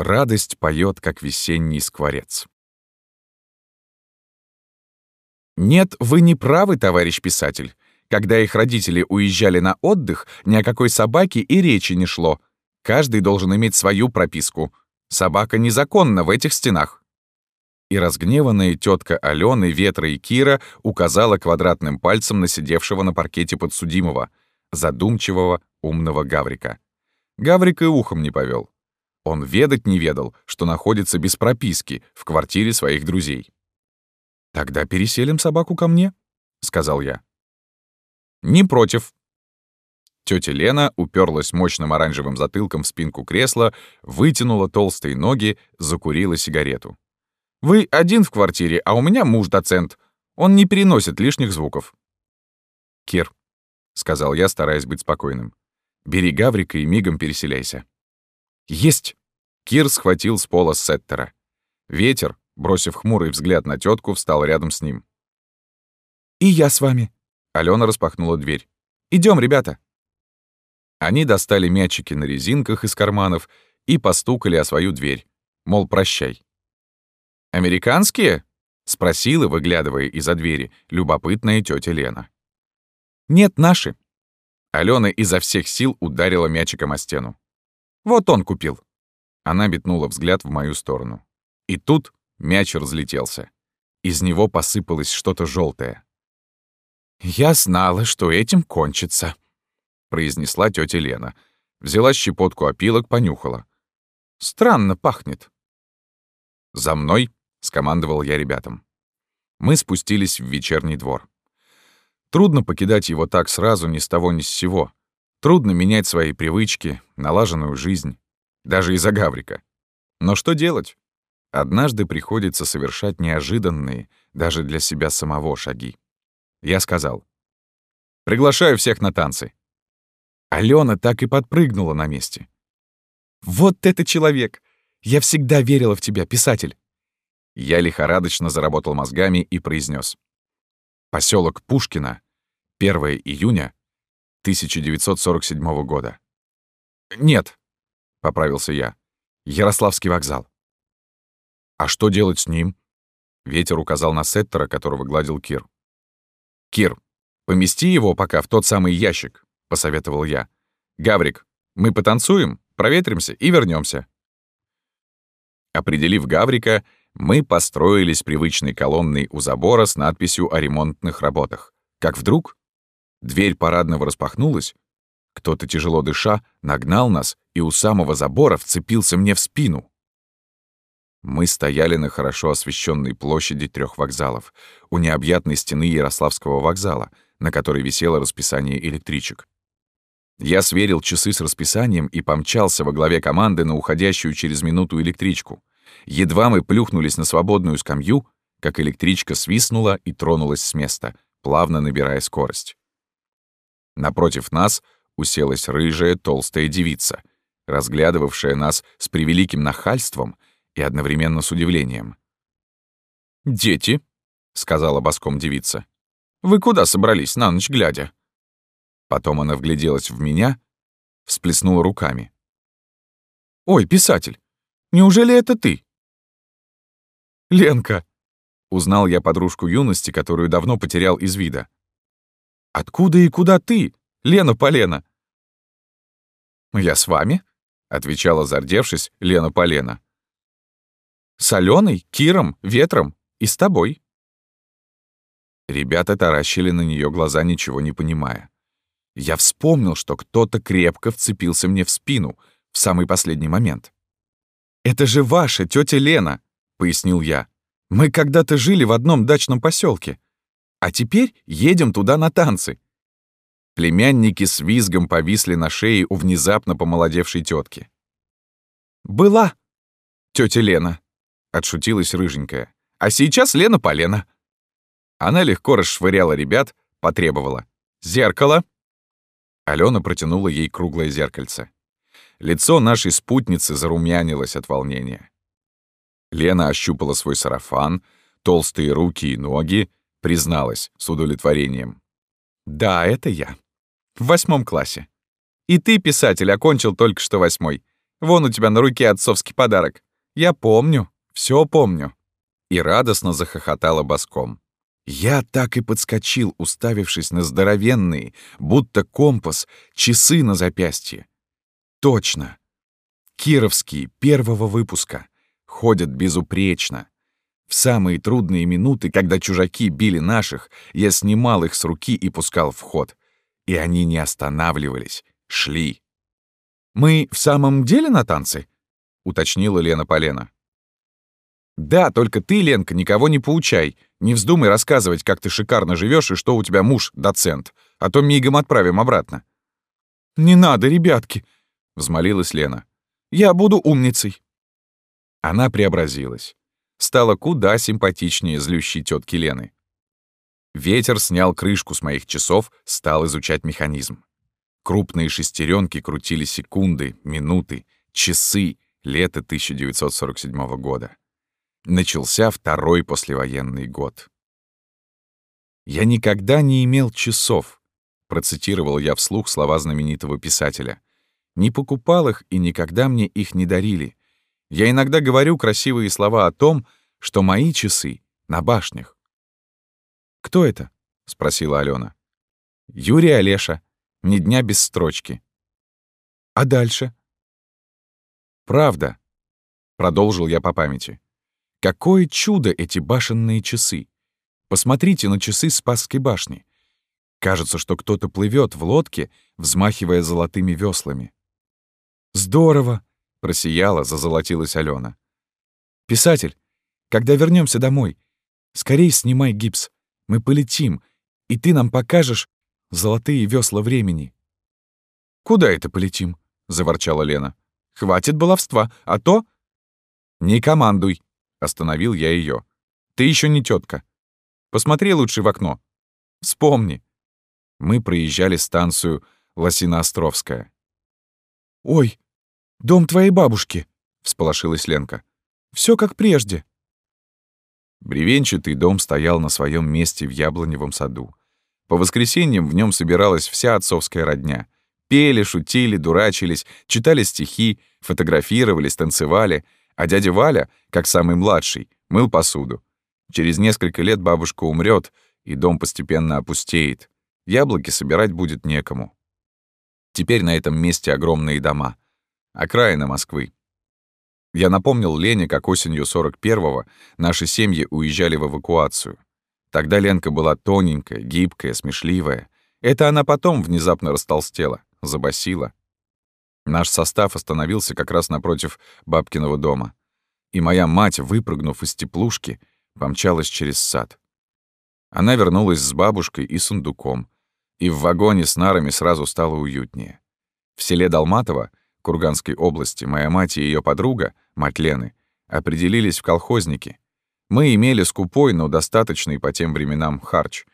Радость поет, как весенний скворец. Нет, вы не правы, товарищ писатель. Когда их родители уезжали на отдых, ни о какой собаке и речи не шло. Каждый должен иметь свою прописку. Собака незаконна в этих стенах. И разгневанная тетка Алены, Ветра и Кира указала квадратным пальцем на сидевшего на паркете подсудимого, задумчивого, умного Гаврика. Гаврик и ухом не повел. Он ведать не ведал, что находится без прописки в квартире своих друзей. «Тогда переселим собаку ко мне», — сказал я. «Не против». Тётя Лена уперлась мощным оранжевым затылком в спинку кресла, вытянула толстые ноги, закурила сигарету. «Вы один в квартире, а у меня муж-доцент. Он не переносит лишних звуков». «Кир», — сказал я, стараясь быть спокойным, — «бери Гаврика и мигом переселяйся». «Есть!» Кир схватил с пола сеттера. Ветер, бросив хмурый взгляд на тетку, встал рядом с ним. «И я с вами». Алена распахнула дверь. Идем, ребята». Они достали мячики на резинках из карманов и постукали о свою дверь, мол, прощай. «Американские?» — спросила, выглядывая из-за двери, любопытная тетя Лена. «Нет, наши». Алена изо всех сил ударила мячиком о стену. «Вот он купил». Она метнула взгляд в мою сторону. И тут Мяч разлетелся. Из него посыпалось что-то желтое. «Я знала, что этим кончится», — произнесла тетя Лена. Взяла щепотку опилок, понюхала. «Странно пахнет». «За мной», — скомандовал я ребятам. Мы спустились в вечерний двор. Трудно покидать его так сразу ни с того ни с сего. Трудно менять свои привычки, налаженную жизнь. Даже из-за Гаврика. Но что делать? Однажды приходится совершать неожиданные, даже для себя самого, шаги. Я сказал. «Приглашаю всех на танцы». Алена так и подпрыгнула на месте. «Вот это человек! Я всегда верила в тебя, писатель!» Я лихорадочно заработал мозгами и произнес: Поселок Пушкина, 1 июня 1947 года. «Нет», — поправился я, — «Ярославский вокзал». «А что делать с ним?» Ветер указал на сеттера, которого гладил Кир. «Кир, помести его пока в тот самый ящик», — посоветовал я. «Гаврик, мы потанцуем, проветримся и вернемся. Определив Гаврика, мы построились привычной колонной у забора с надписью о ремонтных работах. Как вдруг дверь парадного распахнулась, кто-то, тяжело дыша, нагнал нас и у самого забора вцепился мне в спину. Мы стояли на хорошо освещенной площади трех вокзалов, у необъятной стены Ярославского вокзала, на которой висело расписание электричек. Я сверил часы с расписанием и помчался во главе команды на уходящую через минуту электричку. Едва мы плюхнулись на свободную скамью, как электричка свистнула и тронулась с места, плавно набирая скорость. Напротив нас уселась рыжая толстая девица, разглядывавшая нас с превеликим нахальством — и одновременно с удивлением. «Дети», — сказала боском девица, — «вы куда собрались на ночь глядя?» Потом она вгляделась в меня, всплеснула руками. «Ой, писатель, неужели это ты?» «Ленка!» — узнал я подружку юности, которую давно потерял из вида. «Откуда и куда ты, Лена Полена?» «Я с вами», — отвечала, зардевшись, Лена Полена. С Аленой, Киром, Ветром и с тобой». Ребята таращили на нее глаза, ничего не понимая. Я вспомнил, что кто-то крепко вцепился мне в спину в самый последний момент. «Это же ваша тетя Лена», — пояснил я. «Мы когда-то жили в одном дачном поселке, а теперь едем туда на танцы». Племянники с визгом повисли на шее у внезапно помолодевшей тетки. «Была тетя Лена», — отшутилась рыженькая. «А сейчас Лена Полена». Она легко расшвыряла ребят, потребовала. «Зеркало!» Алена протянула ей круглое зеркальце. Лицо нашей спутницы зарумянилось от волнения. Лена ощупала свой сарафан, толстые руки и ноги, призналась с удовлетворением. «Да, это я. В восьмом классе. И ты, писатель, окончил только что восьмой. Вон у тебя на руке отцовский подарок. Я помню, все помню». И радостно захохотала боском. Я так и подскочил, уставившись на здоровенные, будто компас, часы на запястье. Точно. Кировские, первого выпуска. Ходят безупречно. В самые трудные минуты, когда чужаки били наших, я снимал их с руки и пускал в ход. И они не останавливались, шли. «Мы в самом деле на танцы?» — уточнила Лена Полена. «Да, только ты, Ленка, никого не поучай. Не вздумай рассказывать, как ты шикарно живешь и что у тебя муж — доцент, а то мигом отправим обратно». «Не надо, ребятки!» — взмолилась Лена. «Я буду умницей». Она преобразилась. Стала куда симпатичнее злющей тетки Лены. Ветер снял крышку с моих часов, стал изучать механизм. Крупные шестеренки крутили секунды, минуты, часы, лето 1947 года. Начался второй послевоенный год. «Я никогда не имел часов», — процитировал я вслух слова знаменитого писателя. «Не покупал их и никогда мне их не дарили. Я иногда говорю красивые слова о том, что мои часы на башнях». «Кто это?» — спросила Алена. «Юрий Олеша. Ни дня без строчки». «А дальше?» «Правда», — продолжил я по памяти. Какое чудо эти башенные часы! Посмотрите на часы Спасской башни. Кажется, что кто-то плывет в лодке, взмахивая золотыми веслами. «Здорово!» — просияла, зазолотилась Алена. «Писатель, когда вернемся домой, скорей снимай гипс. Мы полетим, и ты нам покажешь золотые весла времени». «Куда это полетим?» — заворчала Лена. «Хватит баловства, а то...» «Не командуй!» Остановил я ее. «Ты еще не тетка. Посмотри лучше в окно. Вспомни». Мы проезжали станцию Лосиноостровская. «Ой, дом твоей бабушки!» — всполошилась Ленка. Все как прежде». Бревенчатый дом стоял на своем месте в яблоневом саду. По воскресеньям в нем собиралась вся отцовская родня. Пели, шутили, дурачились, читали стихи, фотографировались, танцевали — а дядя Валя, как самый младший, мыл посуду. Через несколько лет бабушка умрет, и дом постепенно опустеет. Яблоки собирать будет некому. Теперь на этом месте огромные дома. Окраина Москвы. Я напомнил Лене, как осенью 41-го наши семьи уезжали в эвакуацию. Тогда Ленка была тоненькая, гибкая, смешливая. Это она потом внезапно растолстела, забасила. Наш состав остановился как раз напротив бабкиного дома. И моя мать, выпрыгнув из теплушки, помчалась через сад. Она вернулась с бабушкой и сундуком. И в вагоне с нарами сразу стало уютнее. В селе Долматово, Курганской области, моя мать и ее подруга, мать Лены, определились в колхозники. Мы имели скупой, но достаточный по тем временам харч.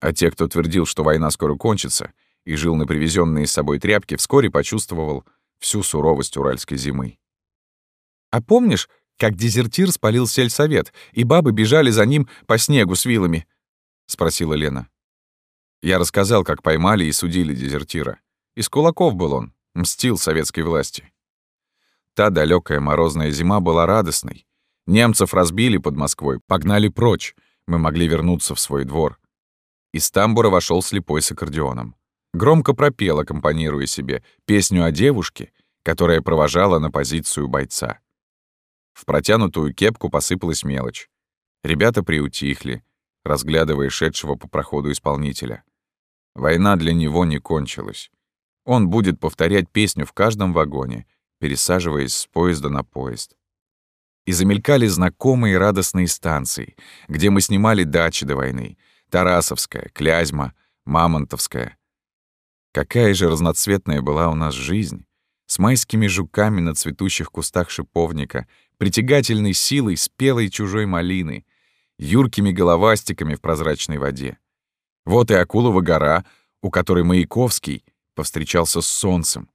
А те, кто твердил, что война скоро кончится — и жил на привезенные с собой тряпки, вскоре почувствовал всю суровость уральской зимы. «А помнишь, как дезертир спалил сельсовет, и бабы бежали за ним по снегу с вилами?» — спросила Лена. Я рассказал, как поймали и судили дезертира. Из кулаков был он, мстил советской власти. Та далекая морозная зима была радостной. Немцев разбили под Москвой, погнали прочь. Мы могли вернуться в свой двор. Из тамбура вошел слепой с аккордеоном. Громко пропел, аккомпанируя себе, песню о девушке, которая провожала на позицию бойца. В протянутую кепку посыпалась мелочь. Ребята приутихли, разглядывая шедшего по проходу исполнителя. Война для него не кончилась. Он будет повторять песню в каждом вагоне, пересаживаясь с поезда на поезд. И замелькали знакомые радостные станции, где мы снимали дачи до войны. Тарасовская, Клязьма, Мамонтовская. Какая же разноцветная была у нас жизнь, с майскими жуками на цветущих кустах шиповника, притягательной силой спелой чужой малины, юркими головастиками в прозрачной воде. Вот и Акулова гора, у которой Маяковский повстречался с солнцем,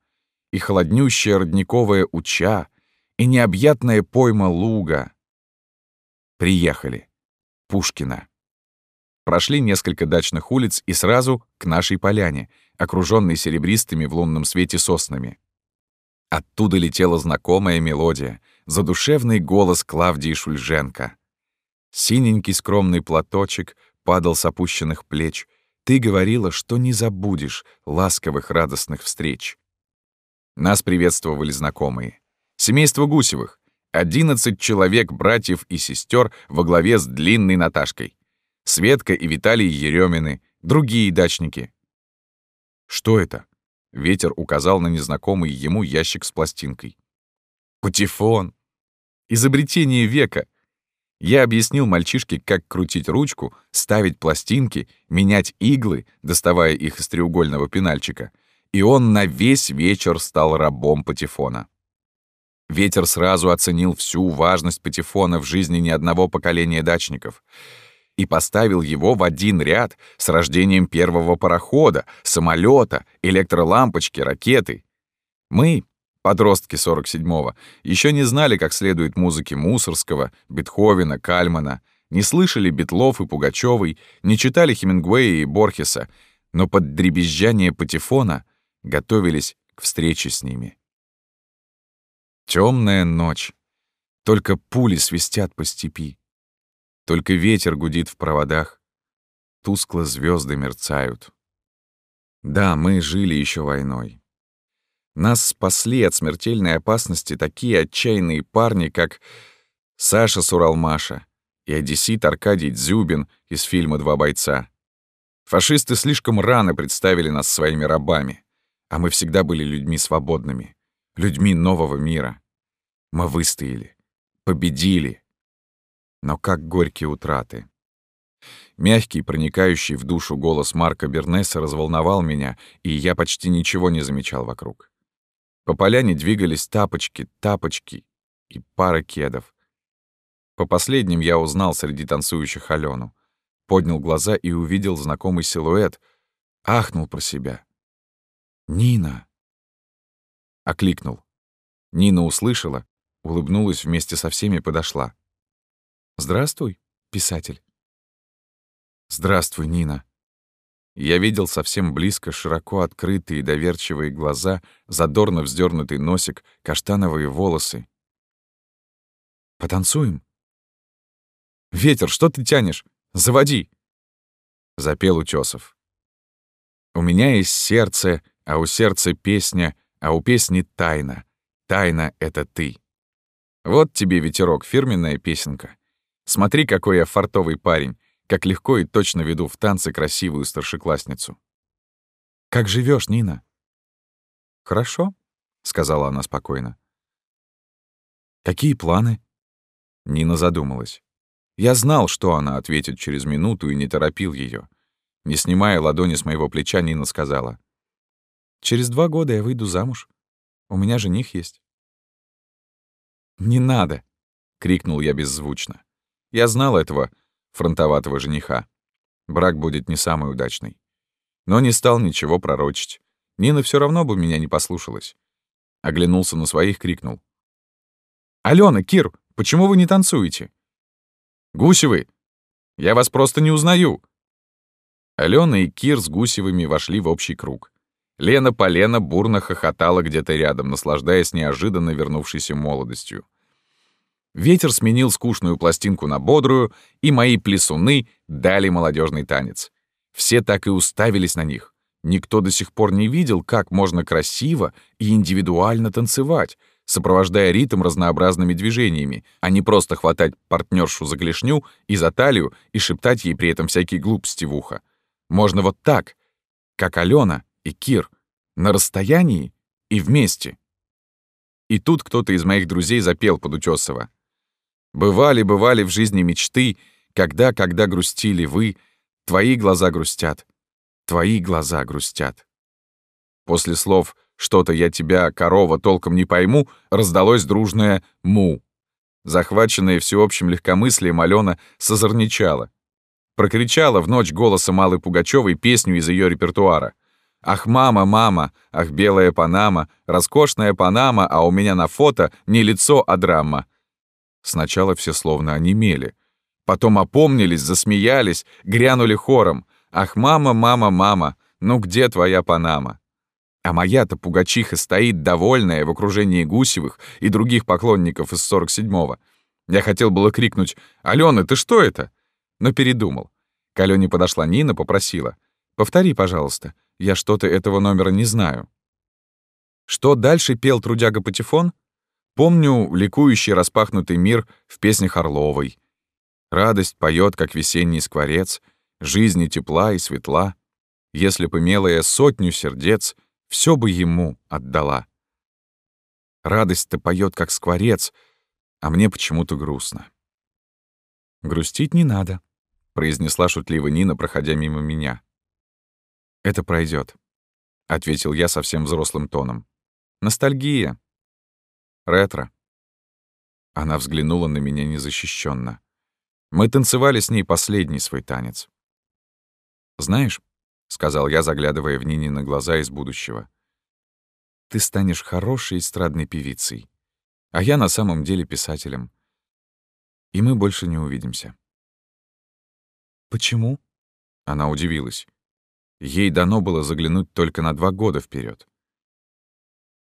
и холоднющая родниковая уча, и необъятная пойма луга. Приехали. Пушкина. Прошли несколько дачных улиц и сразу к нашей поляне, окруженной серебристыми в лунном свете соснами. Оттуда летела знакомая мелодия, задушевный голос Клавдии Шульженко. Синенький скромный платочек падал с опущенных плеч. Ты говорила, что не забудешь ласковых радостных встреч. Нас приветствовали знакомые. Семейство Гусевых. Одиннадцать человек, братьев и сестер во главе с длинной Наташкой. Светка и Виталий Еремины, другие дачники. Что это? Ветер указал на незнакомый ему ящик с пластинкой. Патефон. Изобретение века. Я объяснил мальчишке, как крутить ручку, ставить пластинки, менять иглы, доставая их из треугольного пенальчика. И он на весь вечер стал рабом патефона. Ветер сразу оценил всю важность патефона в жизни ни одного поколения дачников и поставил его в один ряд с рождением первого парохода, самолета, электролампочки, ракеты. Мы, подростки 47-го, еще не знали как следует музыки Мусорского, Бетховена, Кальмана, не слышали Бетлов и Пугачёвой, не читали Хемингуэя и Борхеса, но под дребезжание патефона готовились к встрече с ними. Темная ночь. Только пули свистят по степи. Только ветер гудит в проводах. Тускло звезды мерцают. Да, мы жили еще войной. Нас спасли от смертельной опасности такие отчаянные парни, как Саша Суралмаша и одессит Аркадий Дзюбин из фильма «Два бойца». Фашисты слишком рано представили нас своими рабами, а мы всегда были людьми свободными, людьми нового мира. Мы выстояли, победили. Но как горькие утраты. Мягкий, проникающий в душу голос Марка Бернеса разволновал меня, и я почти ничего не замечал вокруг. По поляне двигались тапочки, тапочки и пара кедов. По последним я узнал среди танцующих Алену. Поднял глаза и увидел знакомый силуэт. Ахнул про себя. «Нина!» Окликнул. Нина услышала улыбнулась вместе со всеми и подошла. «Здравствуй, писатель». «Здравствуй, Нина». Я видел совсем близко широко открытые доверчивые глаза, задорно вздернутый носик, каштановые волосы. «Потанцуем?» «Ветер, что ты тянешь? Заводи!» Запел Утёсов. «У меня есть сердце, а у сердца песня, а у песни тайна. Тайна — это ты». Вот тебе, ветерок, фирменная песенка. Смотри, какой я фартовый парень, как легко и точно веду в танцы красивую старшеклассницу. «Как живешь, Нина?» «Хорошо», — сказала она спокойно. «Какие планы?» Нина задумалась. Я знал, что она ответит через минуту и не торопил ее. Не снимая ладони с моего плеча, Нина сказала. «Через два года я выйду замуж. У меня жених есть». «Не надо!» — крикнул я беззвучно. Я знал этого фронтоватого жениха. Брак будет не самый удачный. Но не стал ничего пророчить. Нина все равно бы меня не послушалась. Оглянулся на своих, крикнул. «Алена, Кир, почему вы не танцуете?» «Гусевы! Я вас просто не узнаю!» Алена и Кир с Гусевыми вошли в общий круг. Лена Полена бурно хохотала где-то рядом, наслаждаясь неожиданно вернувшейся молодостью. Ветер сменил скучную пластинку на бодрую, и мои плесуны дали молодежный танец. Все так и уставились на них. Никто до сих пор не видел, как можно красиво и индивидуально танцевать, сопровождая ритм разнообразными движениями, а не просто хватать партнершу за клешню и за талию и шептать ей при этом всякие глупости в ухо. Можно вот так, как Алена и Кир, на расстоянии и вместе. И тут кто-то из моих друзей запел под Утёсова. «Бывали, бывали в жизни мечты, когда, когда грустили вы, твои глаза грустят, твои глаза грустят». После слов «что-то я тебя, корова, толком не пойму» раздалось дружное «му». Захваченная всеобщим легкомыслием, Алена созорничала. Прокричала в ночь голосом Аллы Пугачёвой песню из ее репертуара. Ах, мама, мама, ах, белая панама, роскошная панама, а у меня на фото не лицо, а драма. Сначала все словно онемели. Потом опомнились, засмеялись, грянули хором. Ах, мама, мама, мама, ну где твоя панама? А моя-то пугачиха стоит довольная в окружении Гусевых и других поклонников из 47-го. Я хотел было крикнуть «Алена, ты что это?» Но передумал. К Алене подошла Нина, попросила «Повтори, пожалуйста, я что-то этого номера не знаю». Что дальше пел трудяга Патефон? Помню ликующий распахнутый мир в песнях Орловой. Радость поет, как весенний скворец, жизни тепла и светла. Если бы мелая сотню сердец, все бы ему отдала. Радость-то поет, как скворец, а мне почему-то грустно. «Грустить не надо», — произнесла шутливо Нина, проходя мимо меня. «Это пройдет, ответил я совсем взрослым тоном. «Ностальгия. Ретро». Она взглянула на меня незащищенно. Мы танцевали с ней последний свой танец. «Знаешь, — сказал я, заглядывая в Нинины глаза из будущего. «Ты станешь хорошей эстрадной певицей, а я на самом деле писателем. И мы больше не увидимся». «Почему?» — она удивилась. Ей дано было заглянуть только на два года вперед.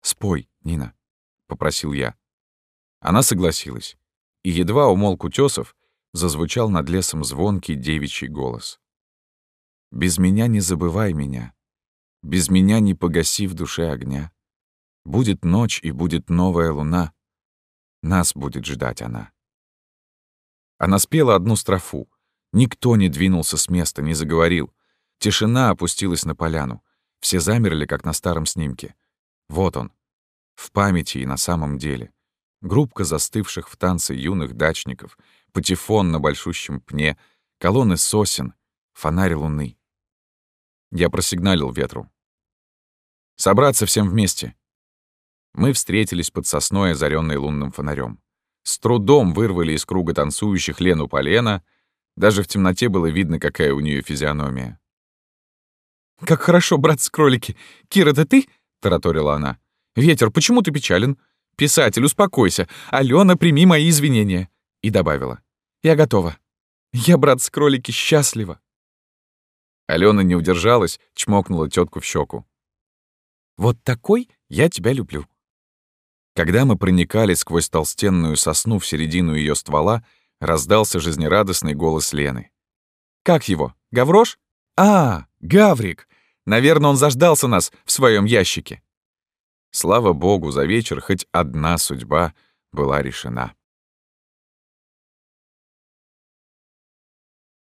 «Спой, Нина», — попросил я. Она согласилась, и едва умолк утесов, зазвучал над лесом звонкий девичий голос. Без меня не забывай меня, без меня не погаси в душе огня. Будет ночь и будет новая луна, нас будет ждать она. Она спела одну строфу. Никто не двинулся с места, не заговорил. Тишина опустилась на поляну. Все замерли, как на старом снимке. Вот он. В памяти и на самом деле. Группка застывших в танце юных дачников, патефон на большущем пне, колонны сосен, фонарь луны. Я просигналил ветру. «Собраться всем вместе!» Мы встретились под сосной, озаренной лунным фонарем. С трудом вырвали из круга танцующих Лену Полена. Даже в темноте было видно, какая у нее физиономия. «Как хорошо, брат-кролики! Кира, это ты?» — тараторила она. «Ветер, почему ты печален? Писатель, успокойся. Алена, прими мои извинения!» И добавила. «Я готова. Я, брат-кролики, счастлива!» Алена не удержалась, чмокнула тетку в щеку. «Вот такой я тебя люблю». Когда мы проникали сквозь толстенную сосну в середину ее ствола, раздался жизнерадостный голос Лены. «Как его? Гаврош? А, Гаврик! Наверное, он заждался нас в своем ящике». Слава богу, за вечер хоть одна судьба была решена.